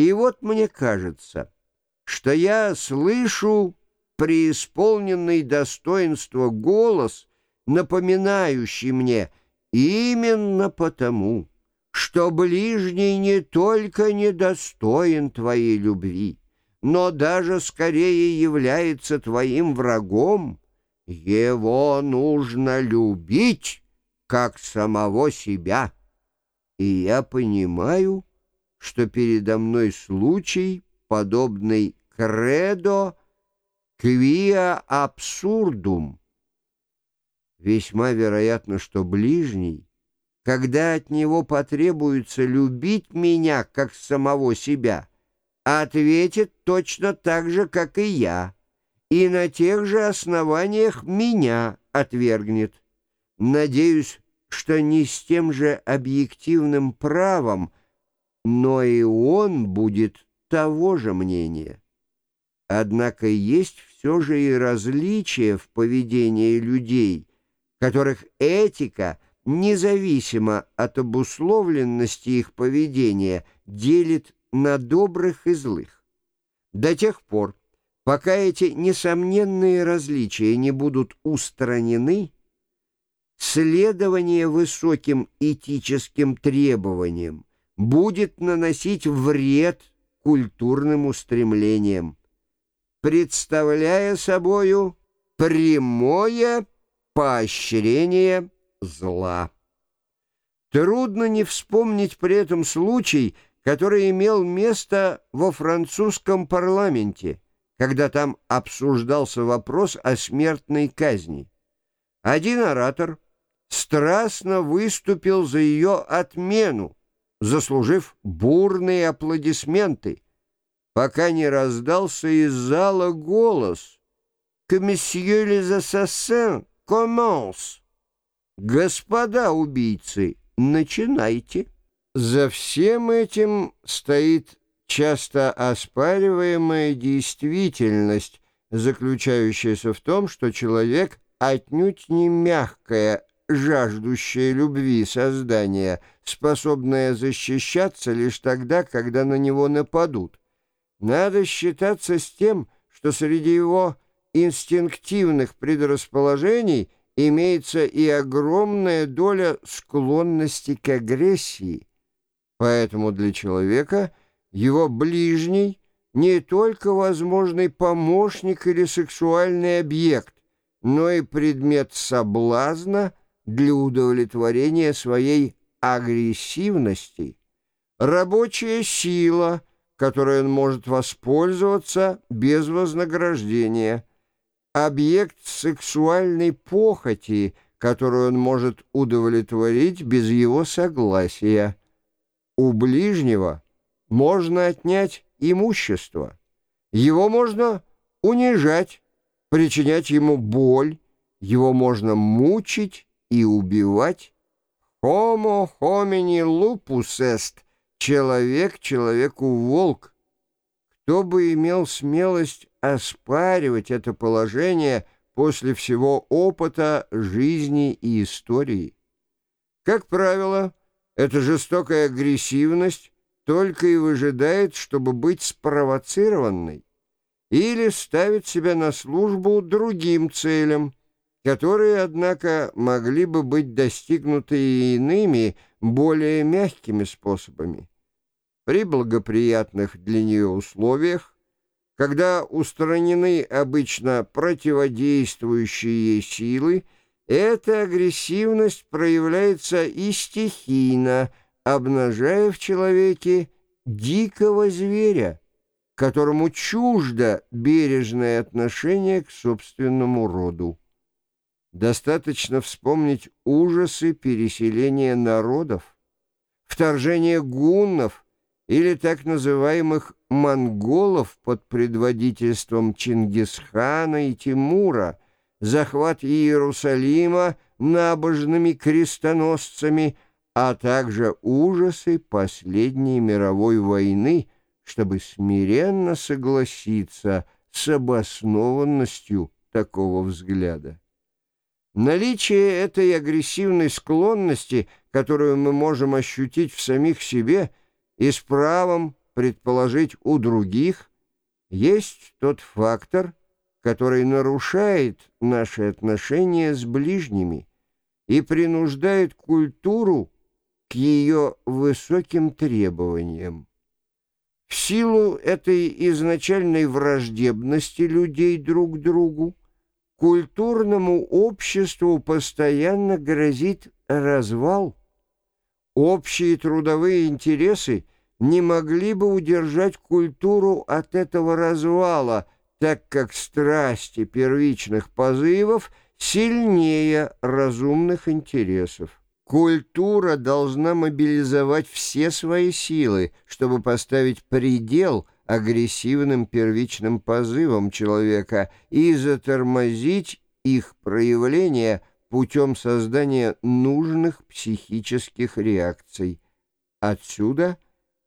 И вот мне кажется, что я слышу преисполненный достоинства голос, напоминающий мне именно потому, что ближний не только недостоин твоей любви, но даже скорее является твоим врагом, его нужно любить, как самого себя. И я понимаю, что передо мной случай, подобный кредо квиа абсурдум. Весьма вероятно, что ближний, когда от него потребуется любить меня, как самого себя, ответит точно так же, как и я, и на тех же основаниях меня отвергнет. Надеюсь, что не с тем же объективным правом, но и он будет того же мнения. Однако есть все же и различия в поведении людей, которых этика, независимо от обусловленности их поведения, делит на добрых и злых. До тех пор, пока эти несомненные различия не будут устранены, следование высоким этическим требованиям будет наносить вред культурным устремлениям, представляя собою прямое поощрение зла. Трудно не вспомнить при этом случай, который имел место во французском парламенте, когда там обсуждался вопрос о смертной казни. Один оратор страстно выступил за ее отмену, заслужив бурные аплодисменты, пока не раздался из зала голос «Que monsieur les assassins commence!» «Господа убийцы, начинайте!» За всем этим стоит часто оспариваемая действительность, заключающаяся в том, что человек отнюдь не мягкое, жаждущее любви создание, способное защищаться лишь тогда, когда на него нападут. Надо считаться с тем, что среди его инстинктивных предрасположений имеется и огромная доля склонности к агрессии. Поэтому для человека его ближний не только возможный помощник или сексуальный объект, но и предмет соблазна для удовлетворения своей агрессивности, рабочая сила, которой он может воспользоваться без вознаграждения, объект сексуальной похоти, которую он может удовлетворить без его согласия. У ближнего можно отнять имущество. Его можно унижать, причинять ему боль, его можно мучить и убивать. Homo homini lupus est, человек человеку волк. Кто бы имел смелость оспаривать это положение после всего опыта жизни и истории? Как правило, эта жестокая агрессивность только и выжидает, чтобы быть спровоцированной, или ставит себя на службу другим целям, которые, однако, могли бы быть достигнуты и иными, более мягкими способами. При благоприятных для нее условиях, когда устранены обычно противодействующие ей силы, эта агрессивность проявляется и стихийно, обнажая в человеке дикого зверя, которому чуждо бережное отношение к собственному роду. Достаточно вспомнить ужасы переселения народов, вторжение гуннов или так называемых монголов под предводительством Чингисхана и Тимура – захват Иерусалима набожными крестоносцами, а также ужасы последней мировой войны, чтобы смиренно согласиться с обоснованностью такого взгляда. Наличие этой агрессивной склонности, которую мы можем ощутить в самих себе, и с правом предположить у других, есть тот фактор, который нарушает наши отношения с ближними и принуждает культуру к ее высоким требованиям. В силу этой изначальной враждебности людей друг к другу, культурному обществу постоянно грозит развал. Общие трудовые интересы не могли бы удержать культуру от этого развала, так как страсти первичных позывов сильнее разумных интересов. Культура должна мобилизовать все свои силы, чтобы поставить предел агрессивным первичным позывам человека и затормозить их проявление путем создания нужных психических реакций. Отсюда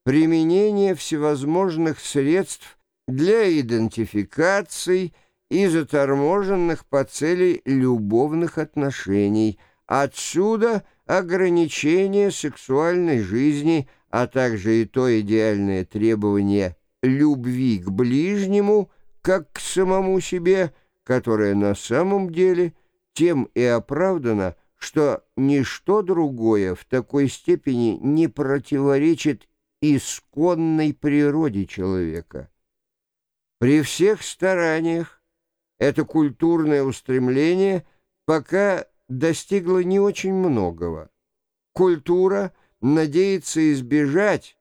применение всевозможных средств для идентификации и заторможенных по цели любовных отношений. Отсюда ограничение сексуальной жизни, а также и то идеальное требование любви к ближнему, как к самому себе, которое на самом деле тем и оправдано, что ничто другое в такой степени не противоречит исконной природе человека. При всех стараниях это культурное устремление пока достигло не очень многого. Культура надеется избежать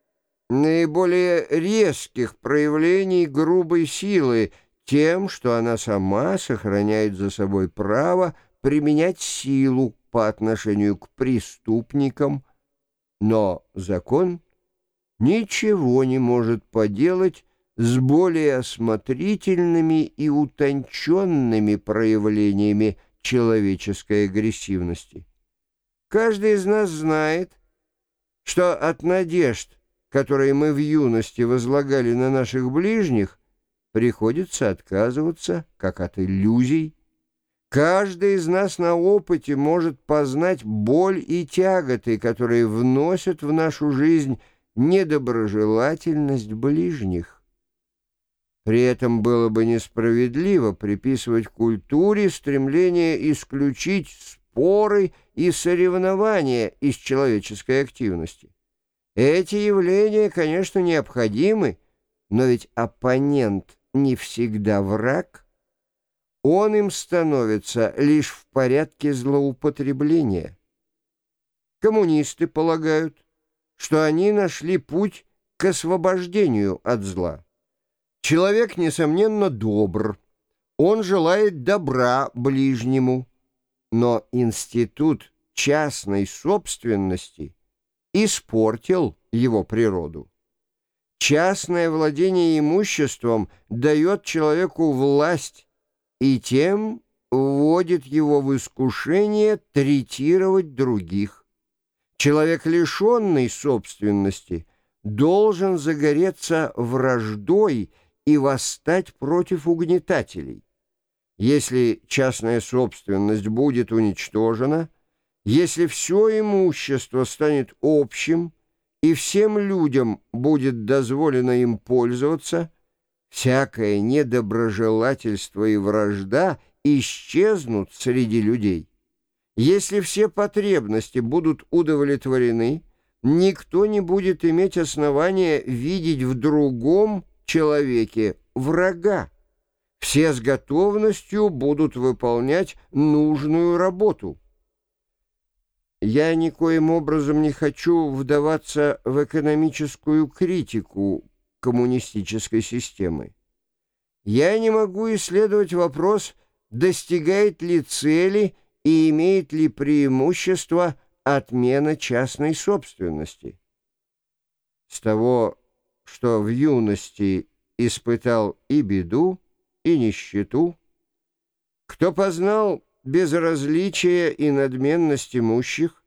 наиболее резких проявлений грубой силы тем, что она сама сохраняет за собой право применять силу по отношению к преступникам, но закон ничего не может поделать с более осмотрительными и утонченными проявлениями человеческой агрессивности. Каждый из нас знает, что от надежд, которые мы в юности возлагали на наших ближних, приходится отказываться, как от иллюзий. Каждый из нас на опыте может познать боль и тяготы, которые вносят в нашу жизнь недоброжелательность ближних. При этом было бы несправедливо приписывать культуре стремление исключить споры и соревнования из человеческой активности. Эти явления, конечно, необходимы, но ведь оппонент не всегда враг. Он им становится лишь в порядке злоупотребления. Коммунисты полагают, что они нашли путь к освобождению от зла. Человек, несомненно, добр. Он желает добра ближнему. Но институт частной собственности испортил его природу. Частное владение имуществом дает человеку власть и тем вводит его в искушение третировать других. Человек, лишенный собственности, должен загореться враждой и восстать против угнетателей. Если частная собственность будет уничтожена, если все имущество станет общим, и всем людям будет дозволено им пользоваться, всякое недоброжелательство и вражда исчезнут среди людей. Если все потребности будут удовлетворены, никто не будет иметь основания видеть в другом человеке врага. Все с готовностью будут выполнять нужную работу. Я никоим образом не хочу вдаваться в экономическую критику коммунистической системы. Я не могу исследовать вопрос, достигает ли цели и имеет ли преимущество отмена частной собственности. С того что в юности испытал и беду, и нищету, кто познал безразличие и надменность имущих,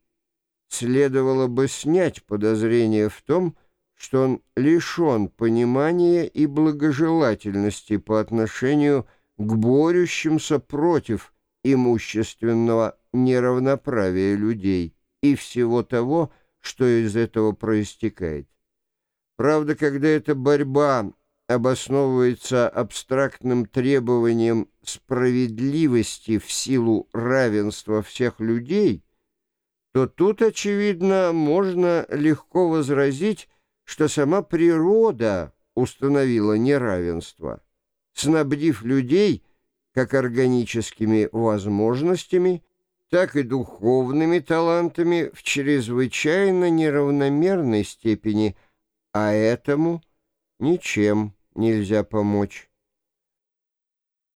следовало бы снять подозрение в том, что он лишен понимания и благожелательности по отношению к борющимся против имущественного неравноправия людей и всего того, что из этого проистекает. Правда, когда эта борьба обосновывается абстрактным требованием справедливости в силу равенства всех людей, то тут, очевидно, можно легко возразить, что сама природа установила неравенство, снабдив людей как органическими возможностями, так и духовными талантами в чрезвычайно неравномерной степени, а этому ничем нельзя помочь.